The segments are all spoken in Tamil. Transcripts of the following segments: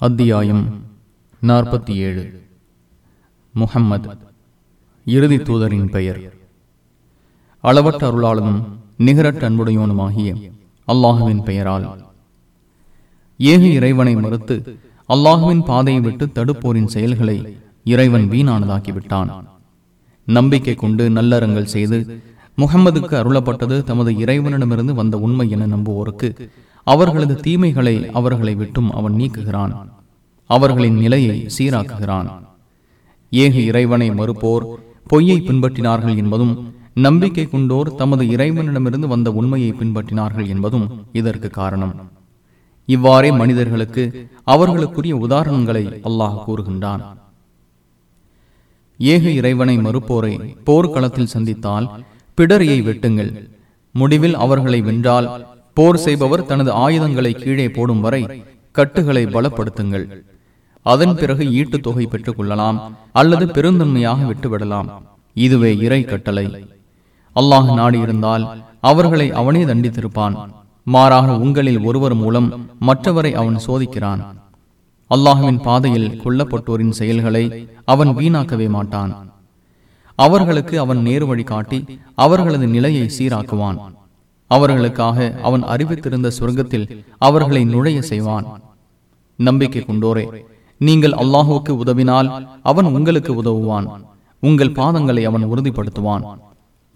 அத்தியாயம் நாற்பத்தி ஏழு. முகம்மது இறுதி தூதரின் பெயர். அளவற்ற அருளாளனும் நிகரட்ட அன்புடையோனுமாகிய அல்லாஹுவின் பெயரால். ஏக இறைவனை மறுத்து அல்லாஹுவின் பாதையை விட்டு தடுப்போரின் செயல்களை இறைவன் வீணானதாக்கிவிட்டான். நம்பிக்கை கொண்டு நல்லறங்கள் செய்து முகம்மதுக்கு அருளப்பட்டது தமது இறைவனிடமிருந்து வந்த உண்மை என நம்புவோருக்கு அவர்களது தீமைகளை அவர்களை விட்டும் அவன் நீக்குகிறான். அவர்களின் நிலையை சீராக்குகிறான். ஏக இறைவனை மறுப்போர் பொய்யை பின்பற்றினார்கள் என்பதும் நம்பிக்கை கொண்டோர் தமது இறைவனிடமிருந்து வந்த உண்மையை பின்பற்றினார்கள் என்பதும் இதற்கு காரணம். இவ்வாறே மனிதர்களுக்கு அவர்களுக்குரிய உதாரணங்களை அல்லாஹ் கூறுகின்றான். ஏக இறைவனை மறுப்போரை போர்க்களத்தில் சந்தித்தால் பிடரியை வெட்டுங்கள். முடிவில் அவர்களை வென்றால் போர் செய்பவர் தனது ஆயுதங்களை கீழே போடும் வரை கட்டுகளை பலப்படுத்துங்கள். அதன் பிறகு ஈட்டு தொகை பெற்றுக் கொள்ளலாம் அல்லது பெருந்தன்மையாக விட்டுவிடலாம். இதுவே இறை கட்டளை. அல்லாஹ் நாடியிருந்தால் அவர்களை அவனே தண்டித்திருப்பான். மாறாக உங்களில் ஒருவர் மூலம் மற்றவரை அவன் சோதிக்கிறான். அல்லாஹுவின் பாதையில் கொல்லப்பட்டோரின் செயல்களை அவன் வீணாக்கவே மாட்டான். அவர்களுக்கு அவன் நேர்வழி காட்டி அவர்களது நிலையை சீராக்குவான். அவர்களுக்காக அவன் அறிவித்திருந்த சொர்க்கத்தில் அவர்களை நுழைய செய்வான். நம்பிக்கை கொண்டோரே நீங்கள் அல்லாஹுக்கு உதவினால் அவன் உங்களுக்கு உதவுவான். உங்கள் பாதங்களை அவன் உறுதிப்படுத்துவான்.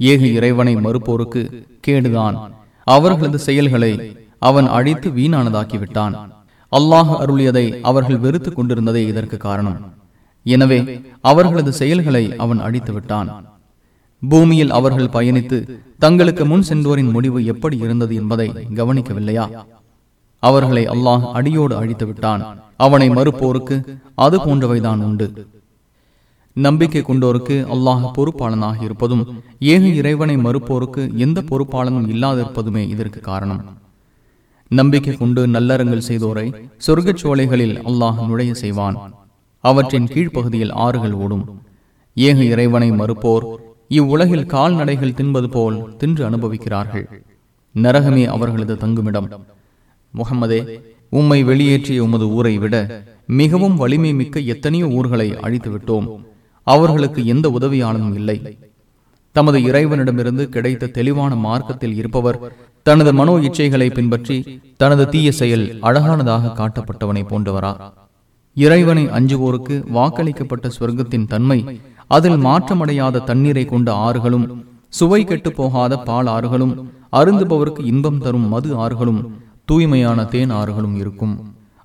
ஏக இறைவனை மறுப்போருக்கு கேடுதான். அவர்களது செயல்களை அவன் அழித்து வீணானதாக்கிவிட்டான். அல்லாஹ் அருளியதை அவர்கள் வெறுத்துக் கொண்டிருந்ததே இதற்கு காரணம். எனவே அவர்களது செயல்களை அவன் அழித்து விட்டான் பூமியில் அவர்கள் பயணித்து தங்களுக்கு முன் சென்றோரின் முடிவு எப்படி இருந்தது என்பதை கவனிக்கவில்லையா? அவர்களை அல்லாஹ் அடியோடு அழித்து விட்டான். அவனை மறுப்போருக்கு அது போன்றவைதான் உண்டு. நம்பிக்கை கொண்டோருக்கு அல்லாஹ் பொறுப்பாளனாக இருப்பதும் ஏக இறைவனை மறுப்போருக்கு எந்த பொறுப்பாளனும் இல்லாதிருப்பதுமே இதற்கு காரணம். நம்பிக்கை கொண்டு நல்லறங்கள் செய்தோரை சொர்க்கச் சோலைகளில் அல்லாஹ் நுழைய செய்வான். அவற்றின் கீழ்ப்பகுதியில் ஆறுகள் ஓடும். ஏக இறைவனை மறுப்போர் இவ்வுலகில் கால்நடைகள் தின்பது போல் தின்று அனுபவிக்கிறார்கள். நரகமே அவர்களது தங்குமிடம். முகமதே உம்மை வெளியேற்றிய உமது ஊரை விட மிகவும் வலிமை மிக்க எத்தனையோ ஊர்களை அழித்துவிட்டோம் அவர்களுக்கு எந்த உதவியாளனும் இல்லை. தமது இறைவனிடமிருந்து கிடைத்த தெளிவான மார்க்கத்தில் இருப்பவர் தனது மனோ இச்சைகளை பின்பற்றி தனது தீய செயல் அழகானதாக காட்டப்பட்டவனை போன்றவரா. இறைவனை அஞ்சுவோருக்கு வாக்களிக்கப்பட்ட சொர்க்கத்தின் தன்மை அதில் மாற்றமடையாத தண்ணீரை கொண்ட ஆறுகளும் சுவை கெட்டு போகாத பால் ஆறுகளும் அருந்துபவருக்கு இன்பம் தரும் மது ஆறுகளும் தூய்மையான தேன் ஆறுகளும் இருக்கும்.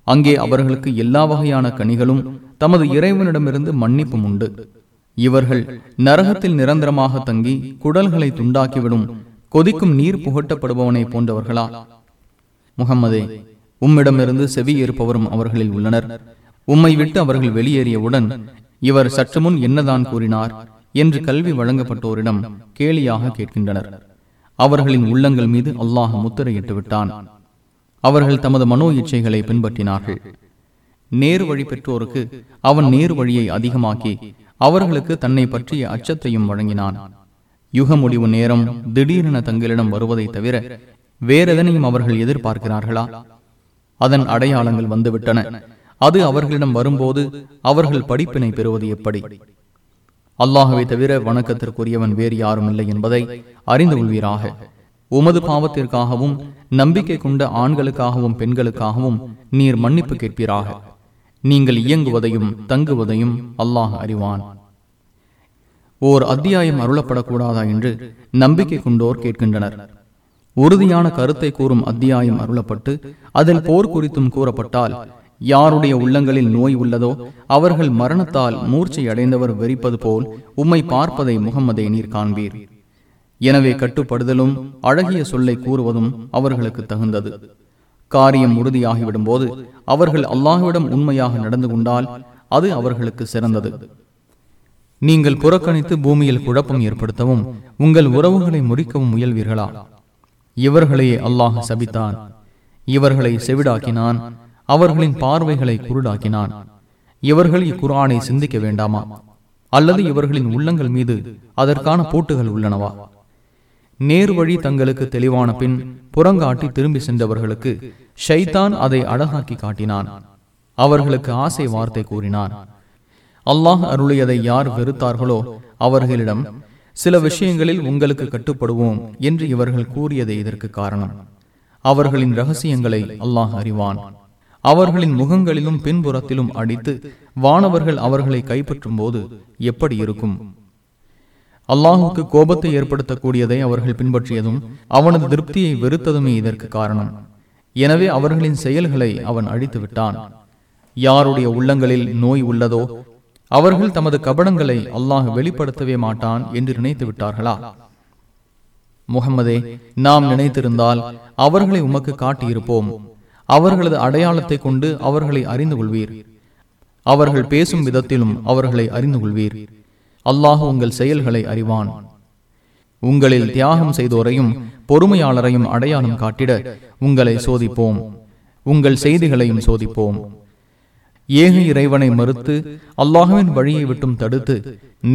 அங்கே அவர்களுக்கு எல்லா வகையான கனிகளும் தமது இறைவனிடமிருந்து மன்னிப்பும் உண்டு. இவர்கள் நரகத்தில் நிரந்தரமாக தங்கி குடல்களை துண்டாக்கிவிடும் கொதிக்கும் நீர் புகட்டப்படுபவனை போன்றவர்களா? முகம்மதே உம்மிடமிருந்து செவி ஏற்பவரும் அவர்களில் உள்ளனர். உம்மை விட்டு அவர்கள் வெளியேறியவுடன் இவர் சற்று முன் என்னதான் கூறினார் என்று கல்வி வழங்கப்பட்டோரிடம் கேலியாக கேட்கின்றனர். அவர்களின் உள்ளங்கள் மீது அல்லாஹ் முத்திரையிட்டு விட்டான் அவர்கள் தமது மனோ இச்சைகளை பின்பற்றினார்கள். நேரு வழி பெற்றோருக்கு அவன் நேரு வழியை அதிகமாக்கி அவர்களுக்கு தன்னை பற்றிய அச்சத்தையும் வழங்கினான். யுக முடிவு நேரம் திடீரென தங்களிடம் வருவதை தவிர வேறெதனையும் அவர்கள் எதிர்பார்க்கிறார்களா? அதன் அடையாளங்கள் வந்துவிட்டன. அது அவர்களிடம் வரும்போது அவர்கள் படிப்பினை பெறுவது எப்படி? அல்லாஹவை தவிர வணக்கத்திற்குரியவன் வேறு யாரும் இல்லை என்பதை அறிந்து கொள்வீராக. உமது பாவத்திற்காகவும் நம்பிக்கை கொண்ட ஆண்களுக்காகவும் பெண்களுக்காகவும் நீர் மன்னிப்பு கேட்பீராக. நீங்கள் இயங்குவதையும் தங்குவதையும் அல்லாஹ் அறிவான். ஓர் அத்தியாயம் அருளப்படக்கூடாதா என்று நம்பிக்கை கொண்டோர் கேட்கின்றனர். உறுதியான கருத்தை கூறும் அத்தியாயம் அருளப்பட்டு அதில் போர் குறித்தும் கூறப்பட்டால் யாருடைய உள்ளங்களில் நோய் உள்ளதோ அவர்கள் மரணத்தால் மூர்ச்சை அடைந்தவர் வெறிப்பது போல் உம்மை பார்ப்பதை முகம்மதை நீர் காண்பீர். எனவே கட்டுப்படுதலும் அழகிய சொல்லை கூறுவதும் அவர்களுக்கு தகுந்தது. காரியம் உறுதியாகிவிடும் போது அவர்கள் அல்லாஹுவிடம் உண்மையாக நடந்து கொண்டால் அது அவர்களுக்கு சிறந்தது. நீங்கள் புறக்கணித்து பூமியில் குழப்பம் ஏற்படுத்தவும் உங்கள் உறவுகளை முறிக்கவும் முயல்வீர்களா? இவர்களையே அல்லாஹ் சபித்தான். இவர்களை செவிடாக்கினான் அவர்களின் பார்வைகளை குருடாக்கினான். இவர்கள் இக்குரானை சிந்திக்க வேண்டாமா? அல்லது இவர்களின் உள்ளங்கள் மீது அதற்கான போட்டுகள் உள்ளனவா? நேர் வழி தங்களுக்கு தெளிவான பின் புறங்காட்டி திரும்பி சென்றவர்களுக்கு ஷைத்தான் அதை அழகாக்கி காட்டினான். அவர்களுக்கு ஆசை வார்த்தை கூறினார் அல்லாஹ் அருளியதை யார் வெறுத்தார்களோ அவர்களிடம் சில விஷயங்களில் உங்களுக்கு கட்டுப்படுவோம் என்று இவர்கள் கூறியதே இதற்கு காரணம். அவர்களின் ரகசியங்களை அல்லாஹ் அறிவான். அவர்களின் முகங்களிலும் பின்புறத்திலும் அடித்து வானவர்கள் அவர்களை கைப்பற்றும் போது எப்படி இருக்கும்? அல்லாஹுக்கு கோபத்தை ஏற்படுத்தக்கூடியதை அவர்கள் பின்பற்றியதும் அவனது திருப்தியை வெறுத்ததுமே இதற்கு காரணம். எனவே அவர்களின் செயல்களை அவன் அழித்து விட்டான் யாருடைய உள்ளங்களில் நோய் உள்ளதோ அவர்கள் தமது கபடங்களை அல்லாஹ் வெளிப்படுத்தவே மாட்டான் என்று நினைத்து விட்டார்களா? முகமதே நாம் நினைத்திருந்தால் அவர்களை உமக்கு காட்டியிருப்போம். அவர்களது அடையாளத்தை கொண்டு அவர்களை அறிந்து கொள்வீர். அவர்கள் பேசும் விதத்திலும் அவர்களை அறிந்து கொள்வீர். அல்லாஹ் உங்கள் செயல்களை அறிவான். உங்களில் தியாகம் செய்தோரையும் பொறுமையாளரையும் அடையாளம் காட்டிட உங்களை சோதிப்போம். உங்கள் செய்திகளையும் சோதிப்போம். ஏக இறைவனை மறுத்து அல்லாஹுவின் வழியை விட்டும் தடுத்து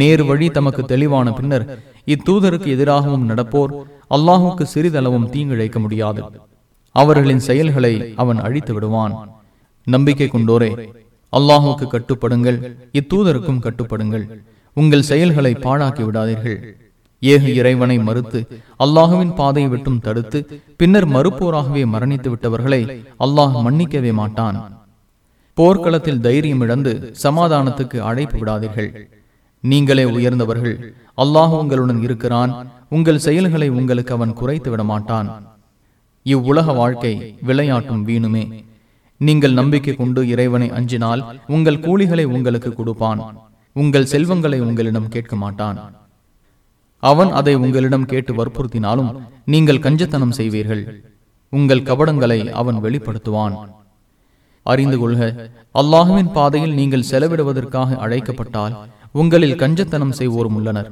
நேர் வழி தமக்கு தெளிவான பின்னர் இத்தூதருக்கு எதிராகவும் நடப்போர் அல்லாஹுக்கு சிறிதளவும் தீங்கிழைக்க முடியாது. அவர்களின் செயல்களை அவன் அழித்து விடுவான். நம்பிக்கை கொண்டோரே அல்லாஹுக்கு கட்டுப்படுங்கள் இத்தூதருக்கும் கட்டுப்படுங்கள். உங்கள் செயல்களை பாழாக்கி விடாதீர்கள். ஏக இறைவனை மறுத்து அல்லாஹுவின் பாதையை விட்டும் தடுத்து பின்னர் மறுப்போராகவே மரணித்து விட்டவர்களை அல்லாஹ் மன்னிக்கவே மாட்டான். போர்க்களத்தில் தைரியம் இழந்து சமாதானத்துக்கு அழைப்பு விடாதீர்கள். நீங்களே உயர்ந்தவர்கள் அல்லாஹ் உங்களுடன் இருக்கிறான் உங்கள் செயல்களை உங்களுக்கு அவன் குறைத்து விட மாட்டான் இவ்வுலக வாழ்க்கை விளையாட்டும் வீணுமே. நீங்கள் நம்பிக்கை கொண்டு இறைவனை அஞ்சினால் உங்கள் கூலிகளை உங்களுக்கு கொடுப்பான். உங்கள் செல்வங்களை உங்களிடம் கேட்க மாட்டான். அவன் அதை உங்களிடம் கேட்டு வற்புறுத்தினாலும் நீங்கள் கஞ்சத்தனம் செய்வீர்கள். உங்கள் கபடங்களை அவன் வெளிப்படுத்துவான். அறிந்து கொள்க அல்லாஹுவின் பாதையில் நீங்கள் செலவிடுவதற்காக அழைக்கப்பட்டால் உங்களில் கஞ்சத்தனம் செய்வோரும் உள்ளனர்.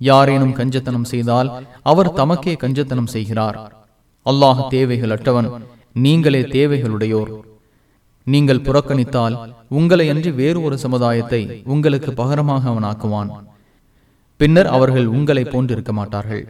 யாரேனும் கஞ்சத்தனம் செய்தால் அவர் தமக்கே கஞ்சத்தனம் செய்கிறார். அல்லாஹ் தேவைகள் அற்றவன் நீங்களே தேவைகளுடையோர். நீங்கள் புறக்கணித்தால் உங்களை அன்றி வேறு ஒரு சமுதாயத்தை உங்களுக்கு பகரமாக அவன் ஆக்குவான் பின்னர் அவர்கள் உங்களை போன்றிருக்க மாட்டார்கள்.